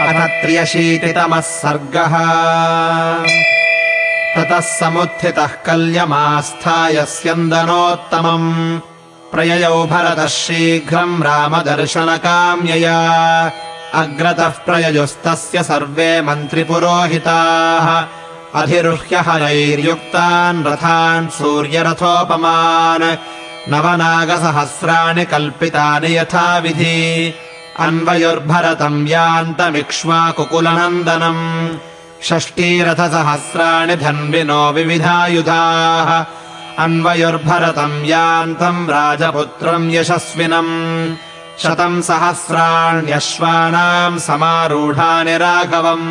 अथ त्र्यशीतितमः सर्गः। ततः समुत्थितः कल्यमास्थाय स्यन्दनोत्तमम् प्रययौ भरतः शीघ्रम् रामदर्शनकाम्यया। अग्रतः प्रययुस्तस्य सर्वे मन्त्रिपुरोहिताः। अधिरुह्य हरैर्युक्तान् रथान् सूर्यरथोपमान्। नवनागसहस्राणि कल्पितानि यथाविधि अन्वयुर्भरतम् यान्तमिक्ष्वाकुकुलनन्दनम् षष्टीरथसहस्राणि धन्विनो विविधायुधाः अन्वयुर्भरतम् यान्तम् राजपुत्रम् यशस्विनम् शतम् सहस्राण्यश्वानाम् समारूढानि राघवम्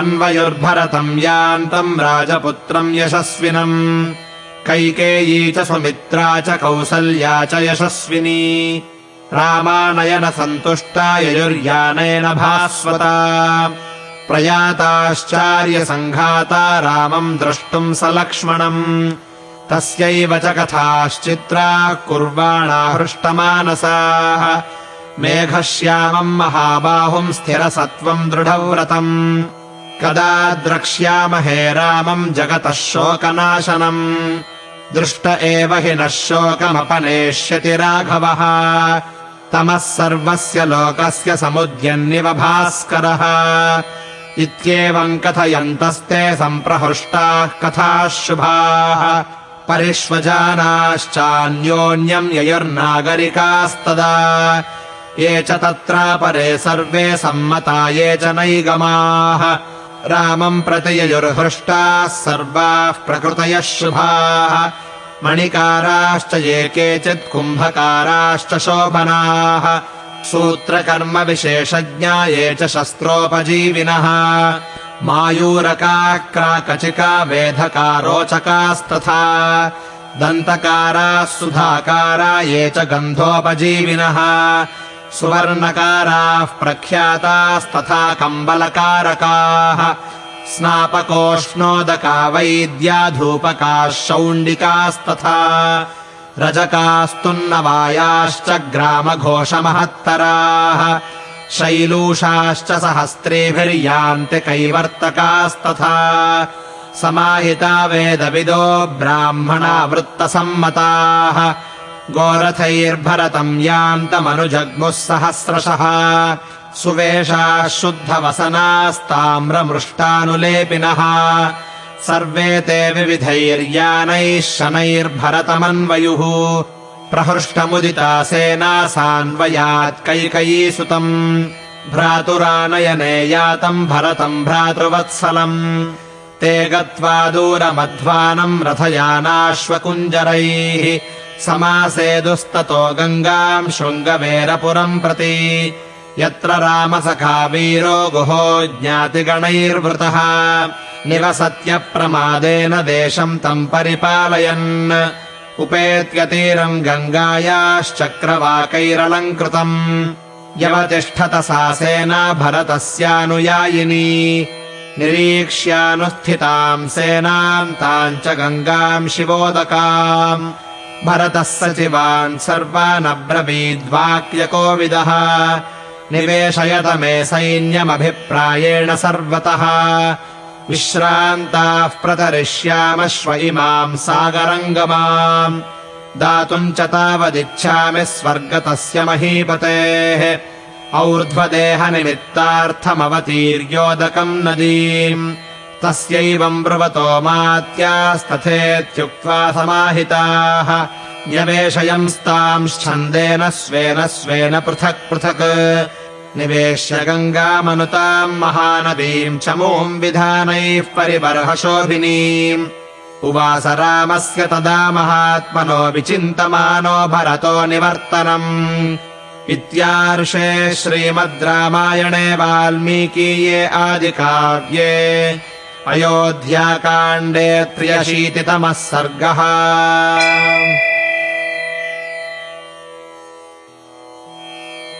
अन्वयुर्भरतम् यान्तम् राजपुत्रम् यशस्विनम् कैकेयी च सुमित्रा च कौसल्या च यशस्विनी रामानयनसन्तुष्टा ययुर्यानेन भास्वता। प्रयाताश्चार्यसङ्घाता रामम् द्रष्टुम् स लक्ष्मणम्। तस्यैव च कथाश्चित्राः कुर्वाणा हृष्टमानसाः मेघश्यामम् महाबाहुम् स्थिरसत्त्वम् दृढव्रतम्। कदा द्रक्ष्यामहे रामम् जगतः शोकनाशनम् दृष्ट एव हि नः शोकमपनेष्यति राघवः। तमः सर्वस्य लोकस्य समुद्यन्निव भास्करः। इत्येवम् कथयन्तस्ते सम्प्रहृष्टाः कथाः शुभाः परिष्वजानाश्चान्योन्यम् ययुर्नागरिकास्तदा। ये च तत्रापरे सर्वे सम्मता ये च नैगमाः रामम् प्रति ययुर्हृष्टाः सर्वाः प्रकृतयः शुभाः। मणिकाराश्च ये केचित् कुम्भकाराश्च शोभनाः। सूत्रकर्मविशेषज्ञा ये च शस्त्रोपजीविनः। मायूरकाः क्राकचिका वेधकारोचकास्तथा दन्तकाराः सुधाकारा ये च गन्धोपजीविनः सुवर्णकाराः प्रख्यातास्तथा कम्बलकारकाः। स्नापकोष्णोदका वैद्या धूपकाः शौण्डिकास्तथा रजकास्तुन्नवायाश्च ग्रामघोषमहत्तराः। शैलूषाश्च सहस्रेभिर्यान्ति कैवर्तकास्तथा। समाहिता वेदविदो ब्राह्मणा वृत्तसम्मताः गोरथैर्भरतम् यान्तमनुजग्मुः सहस्रशः। सुवेशाः शुद्धवसनास्ताम्रमृष्टानुलेपिनः सर्वे ते विविधैर्यानैः शनैर्भरतमन्वयुः। प्रहृष्टमुदिता सेना सान्वयात् कैकयीसुतम्। भ्रातुरानयने यातम् भरतम् भ्रातृवत्सलम्। ते गत्वा दूरमध्वानम् रथयानाश्वकुञ्जरैः समासेदुस्ततो गङ्गाम् शृङ्गवेरपुरम् प्रति। यत्र रामसखा वीरो गुहो ज्ञातिगणैर्वृतः। निवसत्यप्रमादेन देशम् तम् परिपालयन्। उपेत्यतीरम् गङ्गायाश्चक्रवाकैरलङ्कृतम् यवतिष्ठत सा सेना भरतस्यानुयायिनी। निरीक्ष्यानुस्थिताम् सेनाम् ताम् च गङ्गाम् शिवोदकाम् भरतः सचिवान् सर्वानब्रवीद्वाक्यकोविदः। निवेशयत मे सैन्यमभिप्रायेण सर्वतः। विश्रान्ताः प्रतरिष्यामश्व इमाम् सागरङ्गमाम्। दातुम् च तावदिच्छामि स्वर्गतस्य महीपतेः। और्ध्वदेहनिमित्तार्थमवतीर्योदकम् नदीम् तस्यैवम् ब्रुवतो मात्यास्तथेत्युक्त्वा समाहिताः। न्यवेशयंस्तांश्छन्देन स्वेन स्वेन पृथक् पृथक्। निवेश्य गङ्गामनुताम् महानदीम् चमूम् विधानैः परिबर्हशोभिनीम्। उवास रामस्य तदा महात्मनो विचिन्तमानो भरतो निवर्तनम्। इत्यार्षे श्रीमद् रामायणे वाल्मीकीये आदिकाव्ये अयोध्याकाण्डे त्र्यशीतितमः सर्गः